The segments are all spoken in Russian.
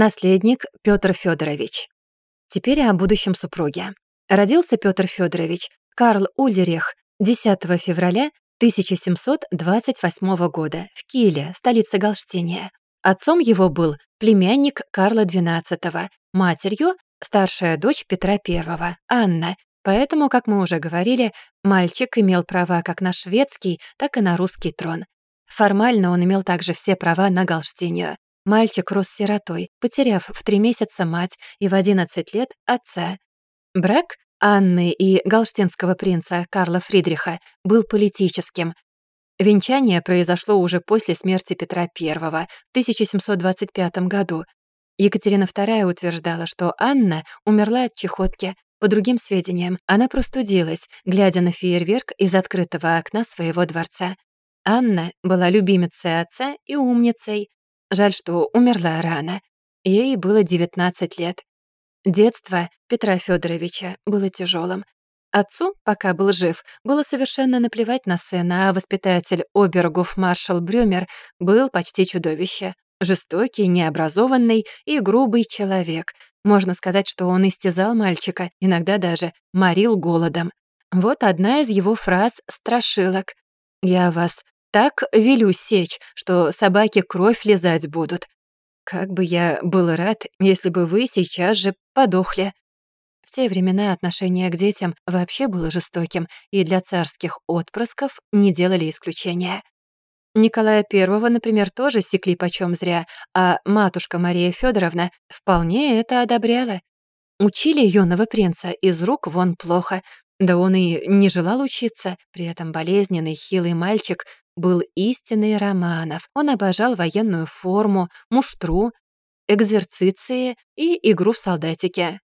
Наследник Петр Федорович. Теперь о будущем супруге. Родился Петр Федорович Карл Ульрих 10 февраля 1728 года в Киле, столице Галштиния. Отцом его был племянник Карла XII, матерью — старшая дочь Петра I, Анна. Поэтому, как мы уже говорили, мальчик имел права как на шведский, так и на русский трон. Формально он имел также все права на Галштинию. Мальчик рос сиротой, потеряв в три месяца мать и в 11 лет отца. Брак Анны и галштинского принца Карла Фридриха был политическим. Венчание произошло уже после смерти Петра I в 1725 году. Екатерина II утверждала, что Анна умерла от чехотки. По другим сведениям, она простудилась, глядя на фейерверк из открытого окна своего дворца. Анна была любимицей отца и умницей. Жаль, что умерла рано. Ей было 19 лет. Детство Петра Федоровича было тяжелым. Отцу, пока был жив, было совершенно наплевать на сына, а воспитатель Обергов маршал Брюмер был почти чудовище. Жестокий, необразованный и грубый человек. Можно сказать, что он истязал мальчика, иногда даже морил голодом. Вот одна из его фраз страшилок. «Я вас так велю сечь, что собаки кровь лизать будут. Как бы я был рад, если бы вы сейчас же подохли. В те времена отношение к детям вообще было жестоким, и для царских отпрысков не делали исключения. Николая I, например, тоже секли почем зря, а матушка Мария Федоровна вполне это одобряла. Учили юного принца из рук вон плохо, да он и не желал учиться, при этом болезненный, хилый мальчик был истинный Романов. Он обожал военную форму, муштру, экзерциции и игру в солдатике.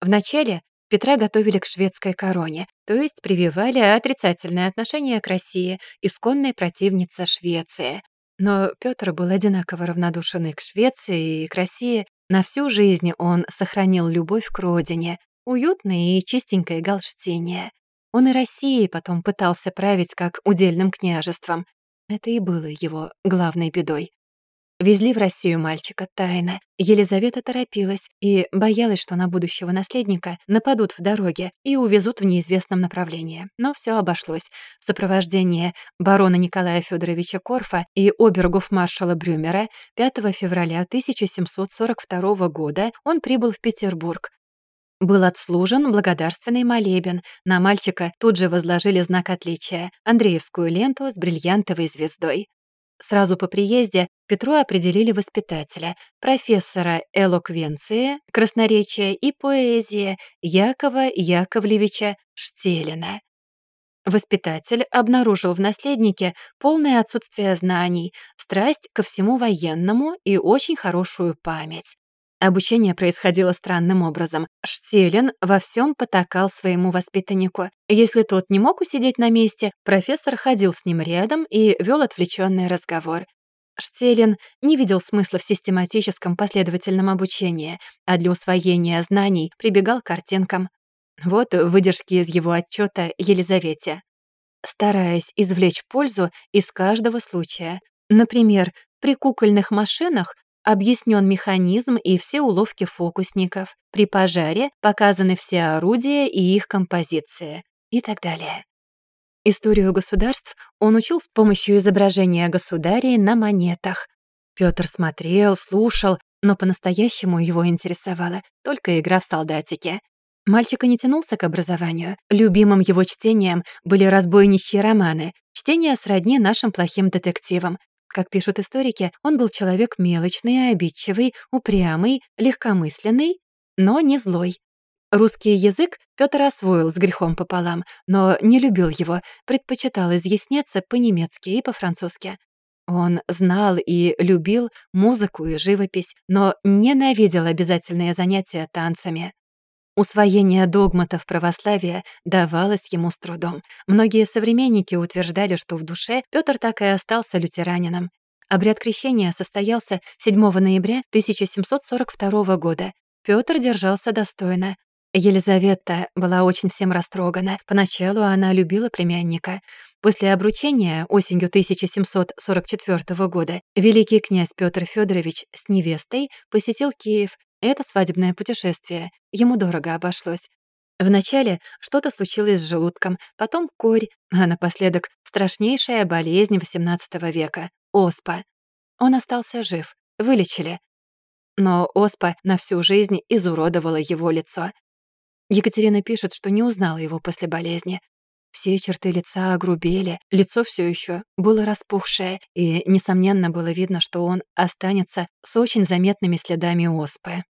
Вначале Петра готовили к шведской короне, то есть прививали отрицательное отношение к России, исконной противнице Швеции. Но Петр был одинаково равнодушен и к Швеции, и к России. На всю жизнь он сохранил любовь к родине, уютной и чистенькой Галштине. Он и Россией потом пытался править как удельным княжеством. Это и было его главной бедой. Везли в Россию мальчика тайно. Елизавета торопилась и боялась, что на будущего наследника нападут в дороге и увезут в неизвестном направлении. Но все обошлось. В сопровождении барона Николая Федоровича Корфа и обергов маршала Брюмера 5 февраля 1742 года он прибыл в Петербург, был отслужен благодарственный молебен. На мальчика тут же возложили знак отличия — Андреевскую ленту с бриллиантовой звездой. Сразу по приезде Петру определили воспитателя, профессора элоквенции, красноречия и поэзии Якова Яковлевича Штелина. Воспитатель обнаружил в наследнике полное отсутствие знаний, страсть ко всему военному и очень хорошую память. Обучение происходило странным образом. Штелин во всем потакал своему воспитаннику. Если тот не мог усидеть на месте, профессор ходил с ним рядом и вел отвлеченный разговор. Штелин не видел смысла в систематическом последовательном обучении, а для усвоения знаний прибегал к картинкам. Вот выдержки из его отчета Елизавете. Стараясь извлечь пользу из каждого случая. Например, при кукольных машинах объяснен механизм и все уловки фокусников. При пожаре показаны все орудия и их композиции и так далее. Историю государств он учил с помощью изображения государей на монетах. Пётр смотрел, слушал, но по-настоящему его интересовала только игра в солдатики. Мальчика не тянулся к образованию. Любимым его чтением были разбойничьи романы, чтение сродни нашим плохим детективам, как пишут историки, он был человек мелочный, обидчивый, упрямый, легкомысленный, но не злой. Русский язык Пётр освоил с грехом пополам, но не любил его, предпочитал изъясняться по-немецки и по-французски. Он знал и любил музыку и живопись, но ненавидел обязательные занятия танцами. Усвоение догматов православия давалось ему с трудом. Многие современники утверждали, что в душе Петр так и остался лютеранином. Обряд крещения состоялся 7 ноября 1742 года. Петр держался достойно. Елизавета была очень всем растрогана. Поначалу она любила племянника. После обручения осенью 1744 года великий князь Петр Федорович с невестой посетил Киев. Это свадебное путешествие. Ему дорого обошлось. Вначале что-то случилось с желудком, потом корь, а напоследок страшнейшая болезнь XVIII века — оспа. Он остался жив, вылечили. Но оспа на всю жизнь изуродовала его лицо. Екатерина пишет, что не узнала его после болезни. Все черты лица огрубели, лицо все еще было распухшее, и, несомненно, было видно, что он останется с очень заметными следами оспы.